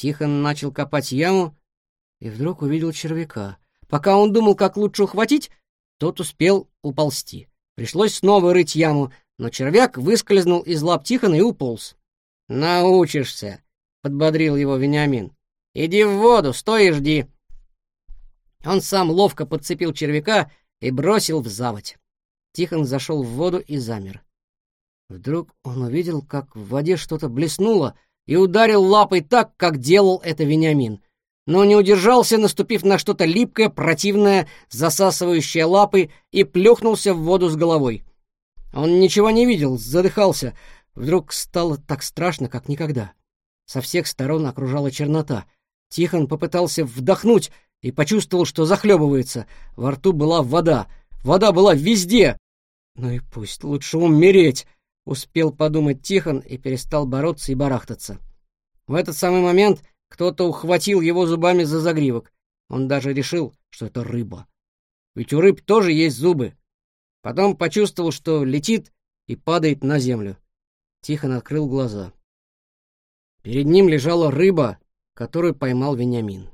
Тихон начал копать яму и вдруг увидел червяка. Пока он думал, как лучше ухватить, тот успел уползти. Пришлось снова рыть яму, но червяк выскользнул из лап Тихона и уполз. «Научишься», — подбодрил его Вениамин. «Иди в воду, стой и жди». Он сам ловко подцепил червяка и бросил в заводь. Тихон зашел в воду и замер. Вдруг он увидел, как в воде что-то блеснуло, и ударил лапой так, как делал это Вениамин. Но не удержался, наступив на что-то липкое, противное, засасывающее лапы, и плюхнулся в воду с головой. Он ничего не видел, задыхался. Вдруг стало так страшно, как никогда. Со всех сторон окружала чернота. Тихон попытался вдохнуть и почувствовал, что захлебывается. Во рту была вода. Вода была везде. Ну и пусть, лучше умереть. Успел подумать Тихон и перестал бороться и барахтаться. В этот самый момент кто-то ухватил его зубами за загривок. Он даже решил, что это рыба. Ведь у рыб тоже есть зубы. Потом почувствовал, что летит и падает на землю. Тихон открыл глаза. Перед ним лежала рыба, которую поймал Вениамин.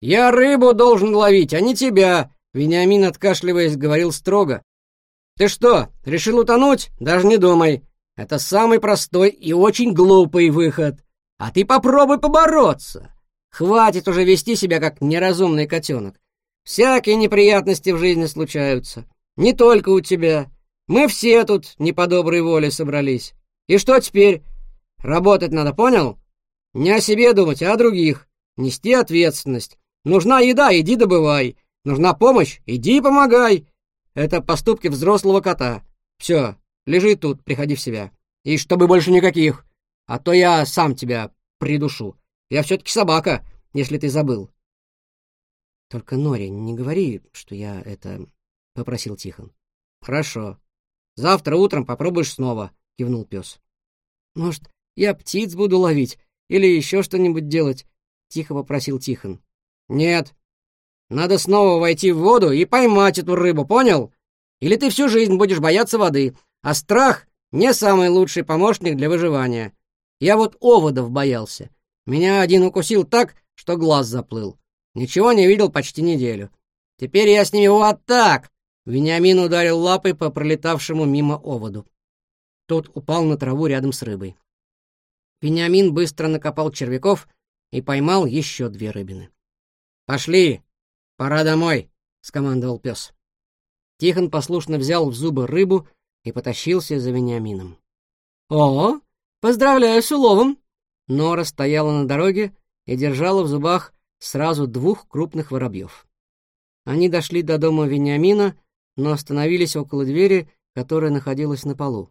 «Я рыбу должен ловить, а не тебя!» Вениамин, откашливаясь, говорил строго. «Ты что, решил утонуть? Даже не думай. Это самый простой и очень глупый выход. А ты попробуй побороться. Хватит уже вести себя как неразумный котенок. Всякие неприятности в жизни случаются. Не только у тебя. Мы все тут не по доброй воле собрались. И что теперь? Работать надо, понял? Не о себе думать, а о других. Нести ответственность. Нужна еда, иди добывай. Нужна помощь, иди помогай. Это поступки взрослого кота. Все, лежи тут, приходи в себя. И чтобы больше никаких. А то я сам тебя придушу. Я все-таки собака, если ты забыл. Только, Нори, не говори, что я это... — попросил Тихон. Хорошо. Завтра утром попробуешь снова, — кивнул пес. Может, я птиц буду ловить или еще что-нибудь делать? — тихо попросил Тихон. Нет, надо снова войти в воду и поймать эту рыбу, понял? Или ты всю жизнь будешь бояться воды, а страх не самый лучший помощник для выживания. Я вот оводов боялся. Меня один укусил так, что глаз заплыл. Ничего не видел почти неделю. Теперь я с ними вот так. Вениамин ударил лапой по пролетавшему мимо оводу. Тот упал на траву рядом с рыбой. Вениамин быстро накопал червяков и поймал еще две рыбины. «Пошли!» «Пора домой», — скомандовал пес. Тихон послушно взял в зубы рыбу и потащился за Вениамином. «О, поздравляю с уловом!» Нора стояла на дороге и держала в зубах сразу двух крупных воробьев. Они дошли до дома Вениамина, но остановились около двери, которая находилась на полу.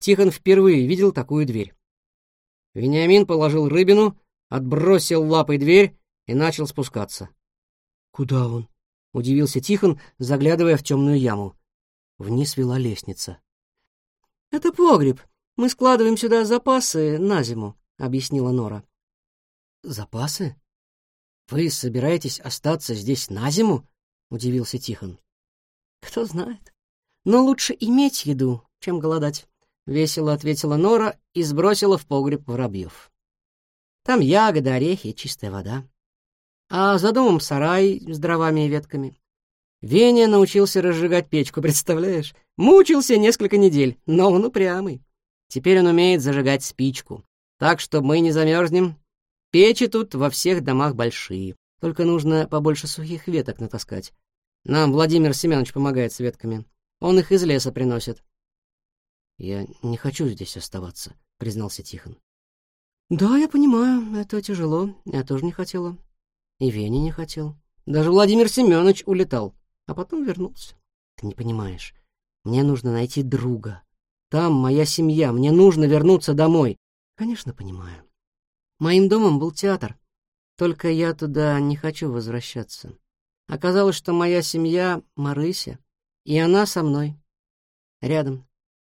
Тихон впервые видел такую дверь. Вениамин положил рыбину, отбросил лапой дверь и начал спускаться. «Куда он?» — удивился Тихон, заглядывая в темную яму. Вниз вела лестница. «Это погреб. Мы складываем сюда запасы на зиму», — объяснила Нора. «Запасы? Вы собираетесь остаться здесь на зиму?» — удивился Тихон. «Кто знает. Но лучше иметь еду, чем голодать», — весело ответила Нора и сбросила в погреб воробьев. «Там ягоды, орехи и чистая вода а за домом сарай с дровами и ветками. Веня научился разжигать печку, представляешь? Мучился несколько недель, но он упрямый. Теперь он умеет зажигать спичку. Так что мы не замерзнем. Печи тут во всех домах большие. Только нужно побольше сухих веток натаскать. Нам Владимир Семенович помогает с ветками. Он их из леса приносит. «Я не хочу здесь оставаться», — признался Тихон. «Да, я понимаю, это тяжело. Я тоже не хотела. И Веня не хотел. Даже Владимир Семенович улетал, а потом вернулся. Ты не понимаешь. Мне нужно найти друга. Там моя семья, мне нужно вернуться домой. Конечно, понимаю. Моим домом был театр. Только я туда не хочу возвращаться. Оказалось, что моя семья — Марыся, и она со мной. Рядом.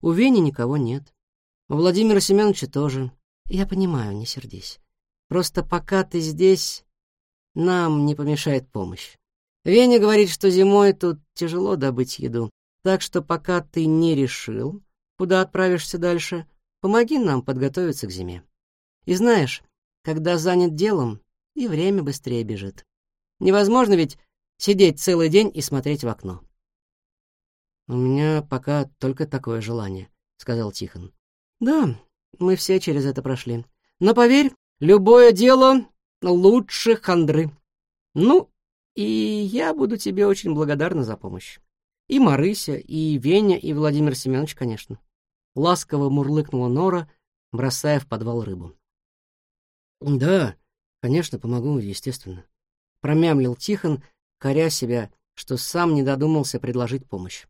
У Вени никого нет. У Владимира Семеновича тоже. Я понимаю, не сердись. Просто пока ты здесь, нам не помешает помощь. Веня говорит, что зимой тут тяжело добыть еду, так что пока ты не решил, куда отправишься дальше, помоги нам подготовиться к зиме. И знаешь, когда занят делом, и время быстрее бежит. Невозможно ведь сидеть целый день и смотреть в окно. «У меня пока только такое желание», — сказал Тихон. «Да, мы все через это прошли. Но поверь, любое дело лучше хандры. Ну, и я буду тебе очень благодарна за помощь. И Марыся, и Веня, и Владимир Семенович, конечно». Ласково мурлыкнула Нора, бросая в подвал рыбу. «Да, конечно, помогу, естественно», — промямлил Тихон, коря себя, что сам не додумался предложить помощь.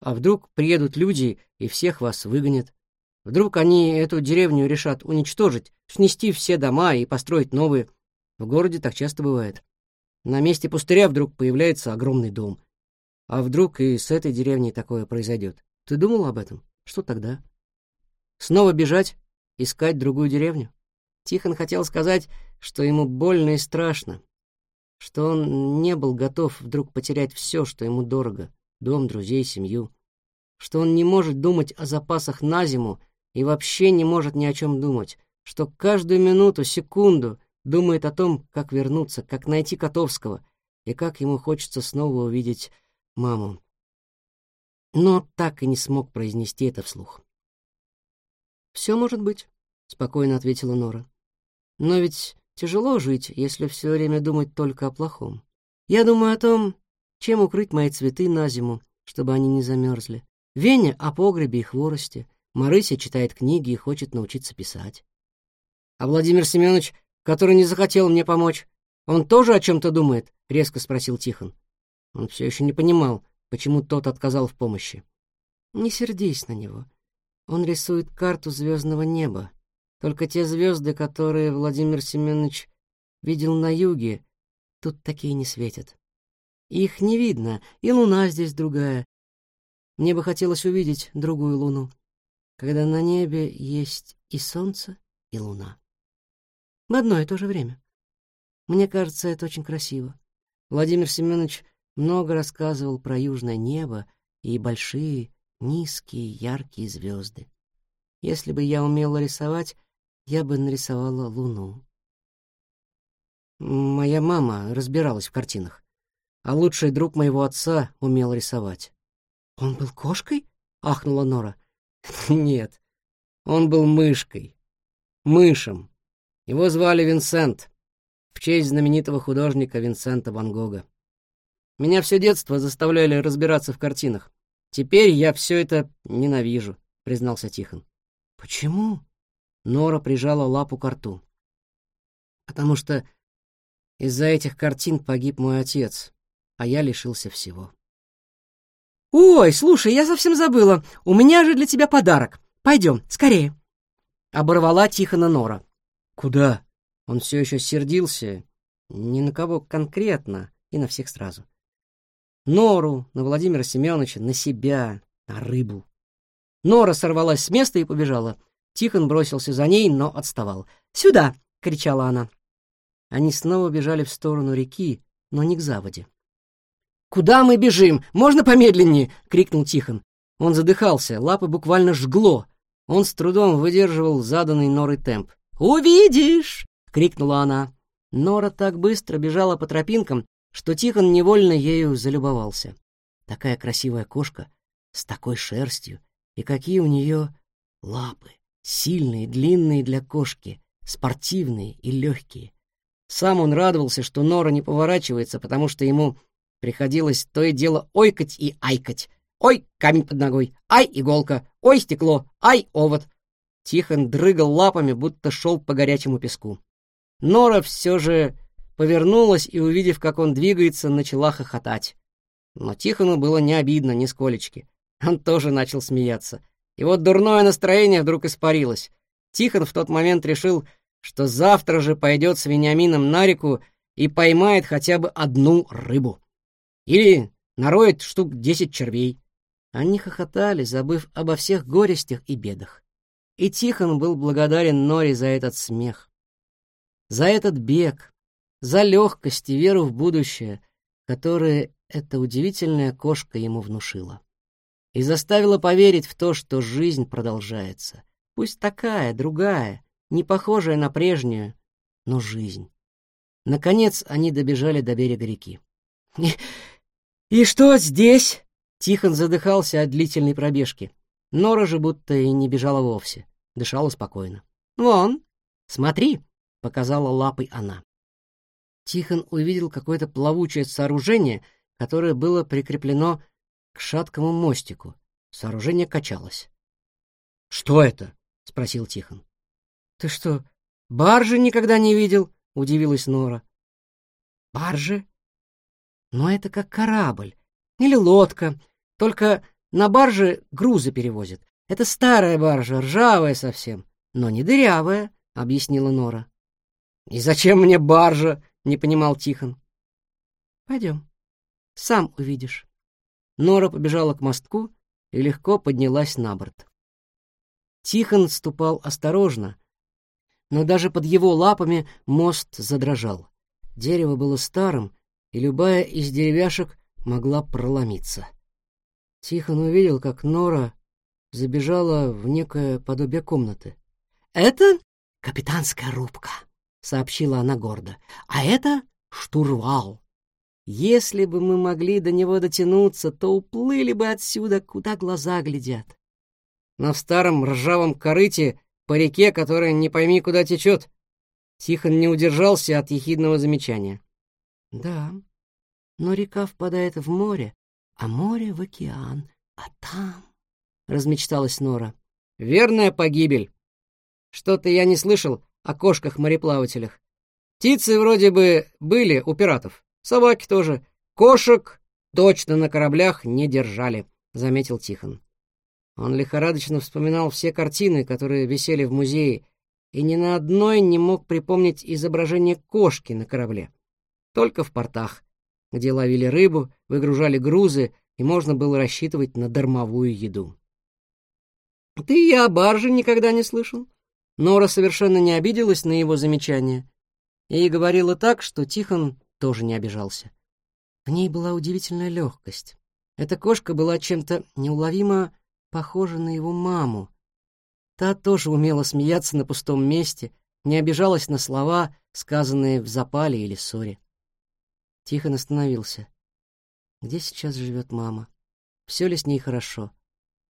«А вдруг приедут люди и всех вас выгонят? Вдруг они эту деревню решат уничтожить, снести все дома и построить новые? В городе так часто бывает. На месте пустыря вдруг появляется огромный дом. А вдруг и с этой деревней такое произойдет? Ты думал об этом? Что тогда? Снова бежать? Искать другую деревню? Тихон хотел сказать, что ему больно и страшно, что он не был готов вдруг потерять все, что ему дорого — дом, друзей, семью, что он не может думать о запасах на зиму и вообще не может ни о чем думать, что каждую минуту, секунду думает о том, как вернуться, как найти Котовского и как ему хочется снова увидеть маму. Но так и не смог произнести это вслух. «Все может быть», — спокойно ответила Нора. Но ведь тяжело жить, если все время думать только о плохом. Я думаю о том, чем укрыть мои цветы на зиму, чтобы они не замерзли. Веня о погребе и хворосте. Марыся читает книги и хочет научиться писать. А Владимир Семенович, который не захотел мне помочь, он тоже о чем-то думает? — резко спросил Тихон. Он все еще не понимал, почему тот отказал в помощи. Не сердись на него. Он рисует карту звездного неба, только те звезды, которые Владимир Семенович видел на юге, тут такие не светят. Их не видно, и луна здесь другая. Мне бы хотелось увидеть другую луну, когда на небе есть и солнце, и луна. В одно и то же время. Мне кажется, это очень красиво. Владимир Семенович много рассказывал про южное небо и большие, низкие, яркие звезды. Если бы я умела рисовать, я бы нарисовала луну. Моя мама разбиралась в картинах, а лучший друг моего отца умел рисовать. «Он был кошкой?» — ахнула Нора. «Нет, он был мышкой. Мышем. Его звали Винсент, в честь знаменитого художника Винсента Ван Гога. Меня все детство заставляли разбираться в картинах. Теперь я все это ненавижу», — признался Тихон. «Почему?» Нора прижала лапу к рту. «Потому что из-за этих картин погиб мой отец, а я лишился всего». «Ой, слушай, я совсем забыла. У меня же для тебя подарок. Пойдем, скорее». Оборвала Тихона Нора. «Куда?» Он все еще сердился. Ни на кого конкретно и на всех сразу. Нору, на Владимира Семеновича, на себя, на рыбу. Нора сорвалась с места и побежала. Тихон бросился за ней, но отставал. «Сюда!» — кричала она. Они снова бежали в сторону реки, но не к заводе. «Куда мы бежим? Можно помедленнее?» — крикнул Тихон. Он задыхался, лапы буквально жгло. Он с трудом выдерживал заданный Норой темп. «Увидишь!» — крикнула она. Нора так быстро бежала по тропинкам, что Тихон невольно ею залюбовался. Такая красивая кошка, с такой шерстью, и какие у нее лапы. Сильные, длинные для кошки, спортивные и легкие. Сам он радовался, что Нора не поворачивается, потому что ему приходилось то и дело ойкать и айкать. Ой, камень под ногой, ай, иголка, ой, стекло, ай, овод. Тихон дрыгал лапами, будто шел по горячему песку. Нора все же повернулась и, увидев, как он двигается, начала хохотать. Но Тихону было не обидно нисколечки. Он тоже начал смеяться — и вот дурное настроение вдруг испарилось. Тихон в тот момент решил, что завтра же пойдет с Вениамином на реку и поймает хотя бы одну рыбу. Или нароет штук десять червей. Они хохотали, забыв обо всех горестях и бедах. И Тихон был благодарен Норе за этот смех, за этот бег, за легкость и веру в будущее, которые эта удивительная кошка ему внушила и заставила поверить в то, что жизнь продолжается. Пусть такая, другая, не похожая на прежнюю, но жизнь. Наконец они добежали до берега реки. «И, что здесь?» Тихон задыхался от длительной пробежки. Нора же будто и не бежала вовсе, дышала спокойно. «Вон, смотри!» — показала лапой она. Тихон увидел какое-то плавучее сооружение, которое было прикреплено к шаткому мостику. Сооружение качалось. «Что это?» — спросил Тихон. «Ты что, баржи никогда не видел?» — удивилась Нора. «Баржи? Но это как корабль или лодка, только на барже грузы перевозят. Это старая баржа, ржавая совсем, но не дырявая», — объяснила Нора. «И зачем мне баржа?» — не понимал Тихон. «Пойдем, сам увидишь». Нора побежала к мостку и легко поднялась на борт. Тихон ступал осторожно, но даже под его лапами мост задрожал. Дерево было старым, и любая из деревяшек могла проломиться. Тихон увидел, как Нора забежала в некое подобие комнаты. «Это капитанская рубка», — сообщила она гордо. «А это штурвал. Если бы мы могли до него дотянуться, то уплыли бы отсюда, куда глаза глядят. В старом ржавом корыте по реке, которая не пойми куда течет. Тихон не удержался от ехидного замечания. Да, но река впадает в море, а море в океан, а там... Размечталась Нора. Верная погибель. Что-то я не слышал о кошках-мореплавателях. Птицы вроде бы были у пиратов, собаки тоже. Кошек точно на кораблях не держали, заметил Тихон. Он лихорадочно вспоминал все картины, которые висели в музее, и ни на одной не мог припомнить изображение кошки на корабле. Только в портах, где ловили рыбу, выгружали грузы, и можно было рассчитывать на дармовую еду. «Ты и о барже никогда не слышал?» Нора совершенно не обиделась на его замечание и говорила так, что Тихон тоже не обижался. В ней была удивительная легкость. Эта кошка была чем-то неуловимо похожа на его маму. Та тоже умела смеяться на пустом месте, не обижалась на слова, сказанные в запале или ссоре. Тихо остановился. Где сейчас живет мама? Все ли с ней хорошо?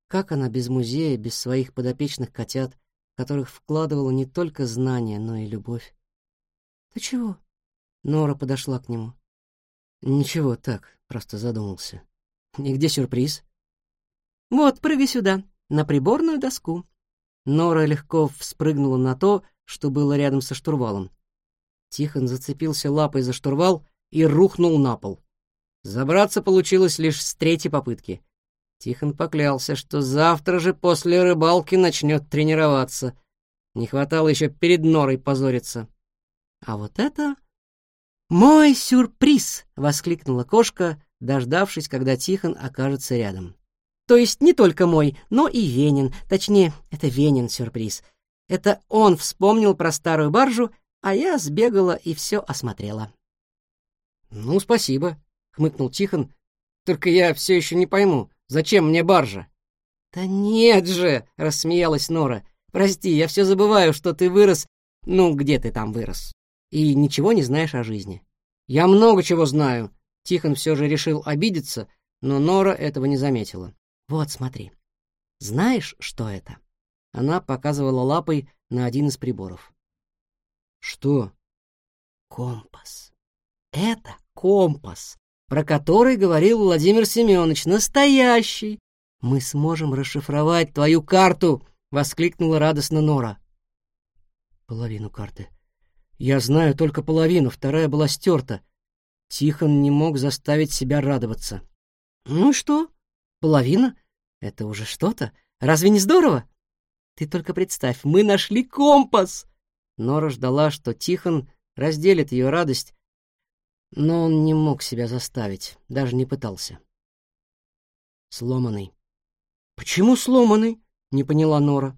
Как она без музея, без своих подопечных котят, которых вкладывала не только знания, но и любовь? «Ты чего?» Нора подошла к нему. «Ничего, так, просто задумался. Нигде сюрприз?» «Вот, прыгай сюда, на приборную доску». Нора легко вспрыгнула на то, что было рядом со штурвалом. Тихон зацепился лапой за штурвал и рухнул на пол. Забраться получилось лишь с третьей попытки. Тихон поклялся, что завтра же после рыбалки начнет тренироваться. Не хватало еще перед норой позориться. А вот это... «Мой сюрприз!» — воскликнула кошка, дождавшись, когда Тихон окажется рядом. То есть не только мой, но и Венин. Точнее, это Венин сюрприз. Это он вспомнил про старую баржу, а я сбегала и все осмотрела. «Ну, спасибо», — хмыкнул Тихон. «Только я все еще не пойму, зачем мне баржа?» «Да нет же!» — рассмеялась Нора. «Прости, я все забываю, что ты вырос... Ну, где ты там вырос? И ничего не знаешь о жизни». «Я много чего знаю». Тихон все же решил обидеться, но Нора этого не заметила. Вот, смотри. Знаешь, что это? Она показывала лапой на один из приборов. Что? Компас. Это компас, про который говорил Владимир Семенович, настоящий. Мы сможем расшифровать твою карту, воскликнула радостно Нора. Половину карты. Я знаю только половину, вторая была стерта. Тихон не мог заставить себя радоваться. Ну что? Половина? Это уже что-то. Разве не здорово? Ты только представь, мы нашли компас. Нора ждала, что Тихон разделит ее радость, но он не мог себя заставить, даже не пытался. Сломанный. Почему сломанный? Не поняла Нора.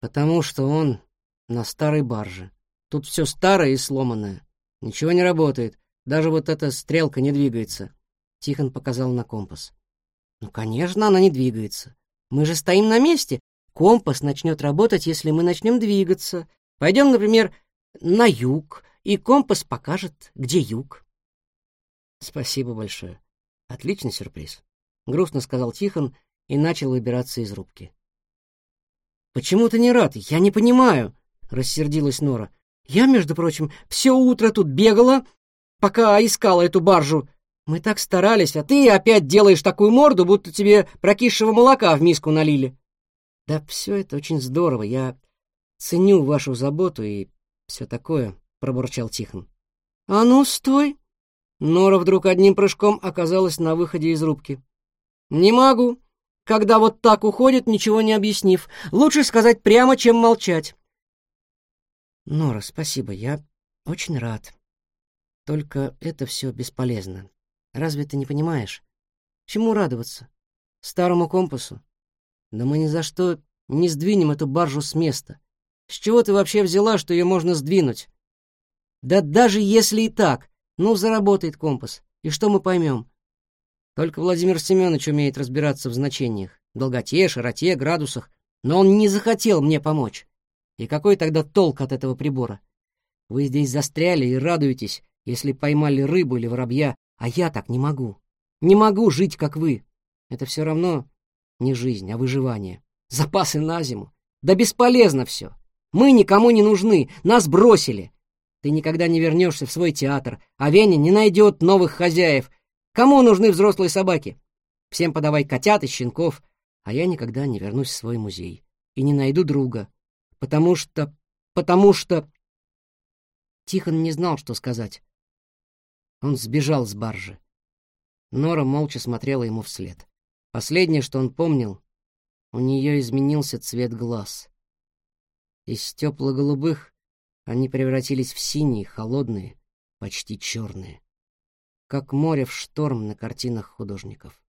Потому что он на старой барже. Тут все старое и сломанное. Ничего не работает. Даже вот эта стрелка не двигается. Тихон показал на компас. Ну, конечно, она не двигается. Мы же стоим на месте. Компас начнет работать, если мы начнем двигаться. Пойдем, например, на юг, и компас покажет, где юг. Спасибо большое. Отличный сюрприз. Грустно сказал Тихон и начал выбираться из рубки. Почему ты не рад? Я не понимаю, рассердилась Нора. Я, между прочим, все утро тут бегала, пока искала эту баржу. Мы так старались, а ты опять делаешь такую морду, будто тебе прокисшего молока в миску налили. Да все это очень здорово. Я ценю вашу заботу и все такое, пробурчал Тихон. А ну, стой! Нора вдруг одним прыжком оказалась на выходе из рубки. Не могу. Когда вот так уходит, ничего не объяснив. Лучше сказать прямо, чем молчать. Нора, спасибо, я очень рад. Только это все бесполезно. Разве ты не понимаешь? Чему радоваться? Старому компасу? Да мы ни за что не сдвинем эту баржу с места. С чего ты вообще взяла, что ее можно сдвинуть? Да даже если и так, ну, заработает компас. И что мы поймем? Только Владимир Семенович умеет разбираться в значениях, долготе, широте, градусах, но он не захотел мне помочь. И какой тогда толк от этого прибора? Вы здесь застряли и радуетесь, если поймали рыбу или воробья, а я так не могу. Не могу жить, как вы. Это все равно не жизнь, а выживание. Запасы на зиму. Да бесполезно все. Мы никому не нужны, нас бросили. Ты никогда не вернешься в свой театр, а Веня не найдет новых хозяев. Кому нужны взрослые собаки? Всем подавай котят и щенков, а я никогда не вернусь в свой музей и не найду друга, потому что... потому что... Тихон не знал, что сказать. Он сбежал с баржи. Нора молча смотрела ему вслед. Последнее, что он помнил, у нее изменился цвет глаз. Из тепло-голубых они превратились в синие, холодные, почти черные. Как море в шторм на картинах художников.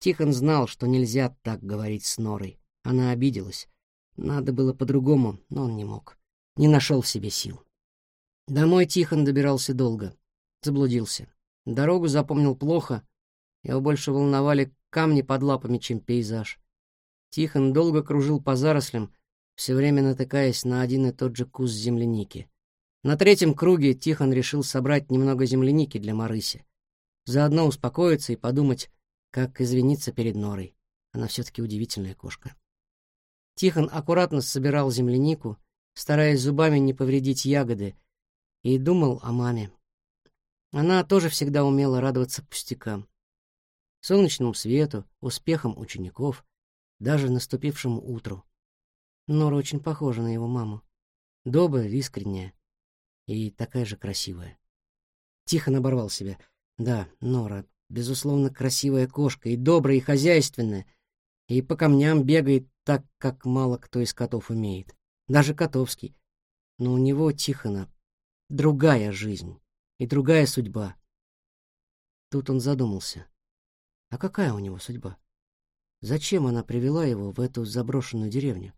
Тихон знал, что нельзя так говорить с Норой. Она обиделась. Надо было по-другому, но он не мог. Не нашел в себе сил. Домой Тихон добирался долго. Заблудился. Дорогу запомнил плохо. Его больше волновали камни под лапами, чем пейзаж. Тихон долго кружил по зарослям, все время натыкаясь на один и тот же куст земляники. На третьем круге Тихон решил собрать немного земляники для Марыси. Заодно успокоиться и подумать, как извиниться перед Норой. Она все-таки удивительная кошка. Тихон аккуратно собирал землянику, стараясь зубами не повредить ягоды, и думал о маме. Она тоже всегда умела радоваться пустякам. Солнечному свету, успехам учеников, даже наступившему утру. Нора очень похожа на его маму. Добрая, искренняя и такая же красивая. Тихо оборвал себя. Да, Нора, безусловно, красивая кошка, и добрая, и хозяйственная, и по камням бегает так, как мало кто из котов умеет. Даже Котовский. Но у него, Тихона, другая жизнь и другая судьба. Тут он задумался. А какая у него судьба? Зачем она привела его в эту заброшенную деревню?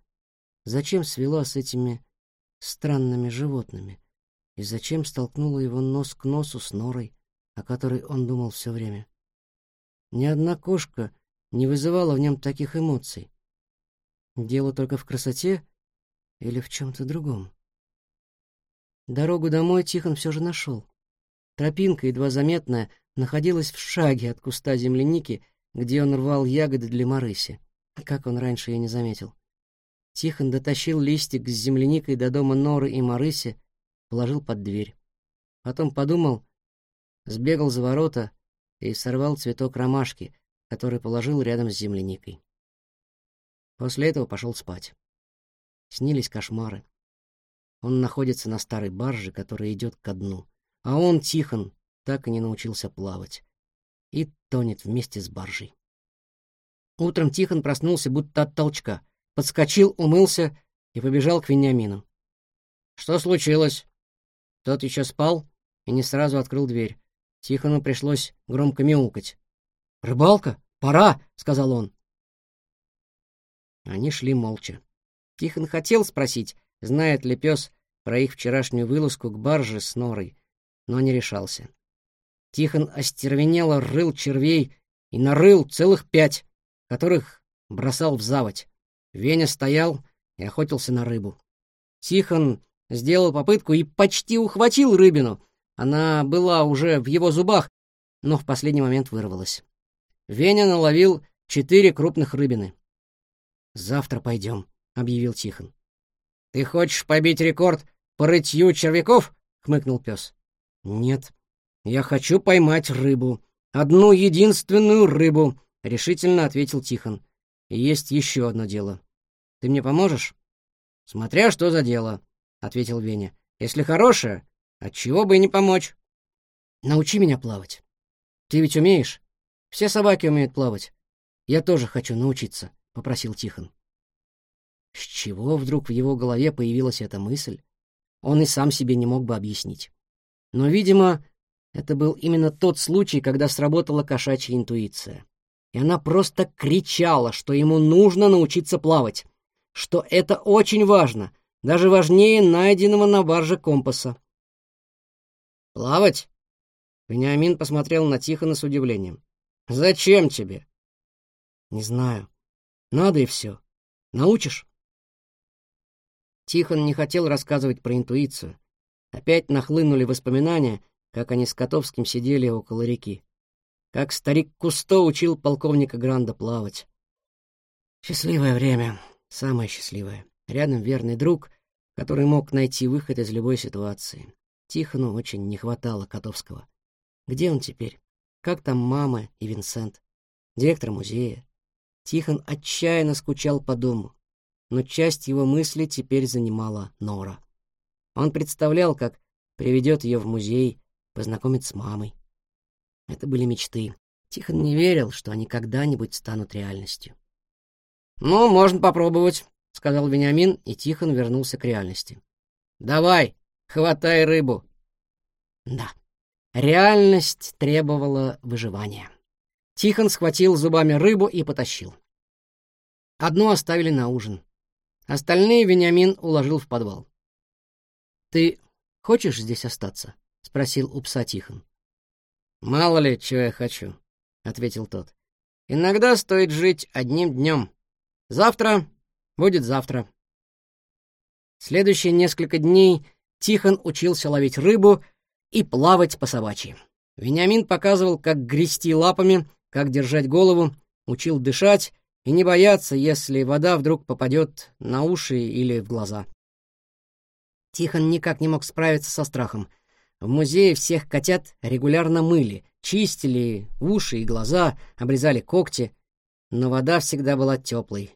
Зачем свела с этими странными животными? И зачем столкнула его нос к носу с норой, о которой он думал все время? Ни одна кошка не вызывала в нем таких эмоций. Дело только в красоте или в чем-то другом? Дорогу домой Тихон все же нашел. Тропинка, едва заметная, находилась в шаге от куста земляники, где он рвал ягоды для Марыси. Как он раньше ее не заметил. Тихон дотащил листик с земляникой до дома Норы и Марыси, положил под дверь. Потом подумал, сбегал за ворота и сорвал цветок ромашки, который положил рядом с земляникой. После этого пошел спать. Снились кошмары. Он находится на старой барже, которая идет ко дну. А он, Тихон, так и не научился плавать. И тонет вместе с баржей. Утром Тихон проснулся будто от толчка подскочил, умылся и побежал к Вениамину. «Что случилось?» Тот еще спал и не сразу открыл дверь. Тихону пришлось громко мяукать. «Рыбалка? Пора!» — сказал он. Они шли молча. Тихон хотел спросить, знает ли пес про их вчерашнюю вылазку к барже с норой, но не решался. Тихон остервенело рыл червей и нарыл целых пять, которых бросал в заводь. Веня стоял и охотился на рыбу. Тихон сделал попытку и почти ухватил рыбину. Она была уже в его зубах, но в последний момент вырвалась. Веня наловил четыре крупных рыбины. «Завтра пойдем», — объявил Тихон. «Ты хочешь побить рекорд по рытью червяков?» — хмыкнул пес. «Нет, я хочу поймать рыбу. Одну единственную рыбу», — решительно ответил Тихон. «И есть еще одно дело. Ты мне поможешь?» «Смотря что за дело», — ответил Веня. «Если хорошее, отчего бы и не помочь?» «Научи меня плавать. Ты ведь умеешь? Все собаки умеют плавать. Я тоже хочу научиться», — попросил Тихон. С чего вдруг в его голове появилась эта мысль, он и сам себе не мог бы объяснить. Но, видимо, это был именно тот случай, когда сработала кошачья интуиция. И она просто кричала, что ему нужно научиться плавать, что это очень важно, даже важнее найденного на барже компаса. «Плавать?» Вениамин посмотрел на Тихона с удивлением. «Зачем тебе?» «Не знаю. Надо и все. Научишь?» Тихон не хотел рассказывать про интуицию. Опять нахлынули воспоминания, как они с Котовским сидели около реки. Как старик Кусто учил полковника Гранда плавать. Счастливое время, самое счастливое. Рядом верный друг, который мог найти выход из любой ситуации. Тихону очень не хватало Котовского. Где он теперь? Как там мама и Винсент? Директор музея? Тихон отчаянно скучал по дому но часть его мысли теперь занимала Нора. Он представлял, как приведет ее в музей, познакомит с мамой. Это были мечты. Тихон не верил, что они когда-нибудь станут реальностью. «Ну, можно попробовать», — сказал Вениамин, и Тихон вернулся к реальности. «Давай, хватай рыбу». Да, реальность требовала выживания. Тихон схватил зубами рыбу и потащил. Одну оставили на ужин. Остальные Вениамин уложил в подвал. «Ты хочешь здесь остаться?» — спросил у пса Тихон. «Мало ли, чего я хочу», — ответил тот. «Иногда стоит жить одним днем. Завтра будет завтра». Следующие несколько дней Тихон учился ловить рыбу и плавать по собачьи. Вениамин показывал, как грести лапами, как держать голову, учил дышать и не бояться, если вода вдруг попадет на уши или в глаза. Тихон никак не мог справиться со страхом. В музее всех котят регулярно мыли, чистили уши и глаза, обрезали когти, но вода всегда была теплой.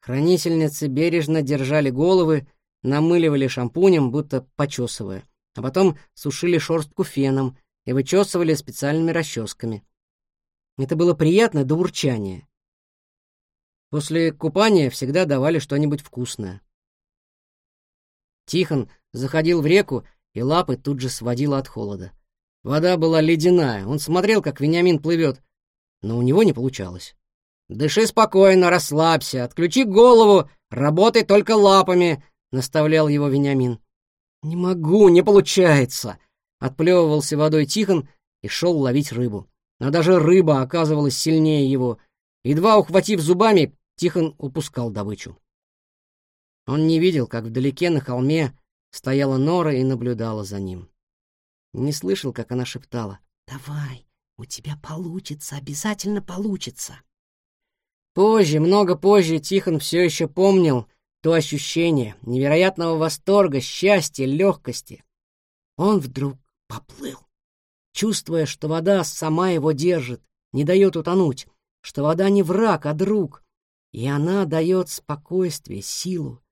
Хранительницы бережно держали головы, намыливали шампунем, будто почесывая, а потом сушили шерстку феном и вычесывали специальными расческами. Это было приятно до урчания. После купания всегда давали что-нибудь вкусное. Тихон заходил в реку, и лапы тут же сводило от холода. Вода была ледяная, он смотрел, как Вениамин плывет, но у него не получалось. «Дыши спокойно, расслабься, отключи голову, работай только лапами», — наставлял его Вениамин. «Не могу, не получается», — отплевывался водой Тихон и шел ловить рыбу. Но даже рыба оказывалась сильнее его. Едва ухватив зубами, Тихон упускал добычу. Он не видел, как вдалеке на холме стояла Нора и наблюдала за ним. Не слышал, как она шептала «Давай, у тебя получится, обязательно получится». Позже, много позже, Тихон все еще помнил то ощущение невероятного восторга, счастья, легкости. Он вдруг поплыл, чувствуя, что вода сама его держит, не дает утонуть, что вода не враг, а друг, и она дает спокойствие, силу.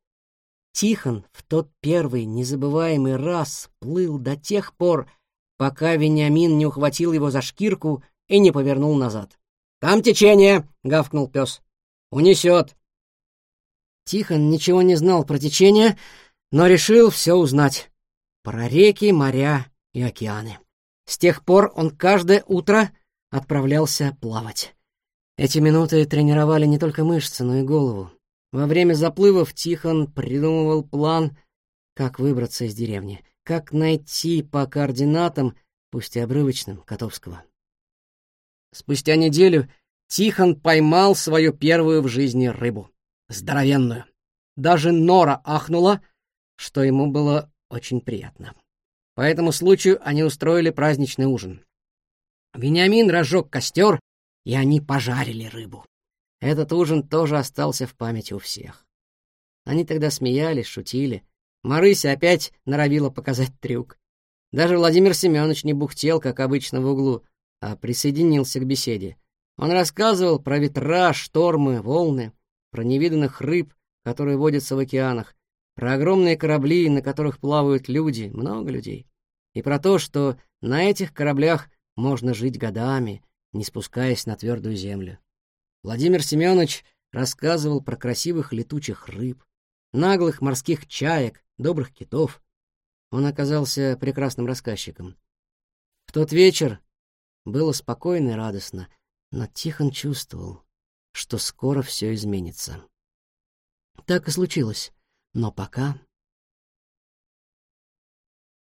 Тихон в тот первый незабываемый раз плыл до тех пор, пока Вениамин не ухватил его за шкирку и не повернул назад. «Там течение!» — гавкнул пес. «Унесет!» Тихон ничего не знал про течение, но решил все узнать. Про реки, моря и океаны. С тех пор он каждое утро отправлялся плавать. Эти минуты тренировали не только мышцы, но и голову. Во время заплывов Тихон придумывал план, как выбраться из деревни, как найти по координатам, пусть и обрывочным, Котовского. Спустя неделю Тихон поймал свою первую в жизни рыбу. Здоровенную. Даже Нора ахнула, что ему было очень приятно. По этому случаю они устроили праздничный ужин. Вениамин разжег костер, и они пожарили рыбу. Этот ужин тоже остался в памяти у всех. Они тогда смеялись, шутили. Марыся опять норовила показать трюк. Даже Владимир Семенович не бухтел, как обычно, в углу, а присоединился к беседе. Он рассказывал про ветра, штормы, волны, про невиданных рыб, которые водятся в океанах, про огромные корабли, на которых плавают люди, много людей, и про то, что на этих кораблях можно жить годами, не спускаясь на твердую землю. Владимир Семенович рассказывал про красивых летучих рыб, наглых морских чаек, добрых китов. Он оказался прекрасным рассказчиком. В тот вечер было спокойно и радостно, но Тихон чувствовал, что скоро все изменится. Так и случилось, но пока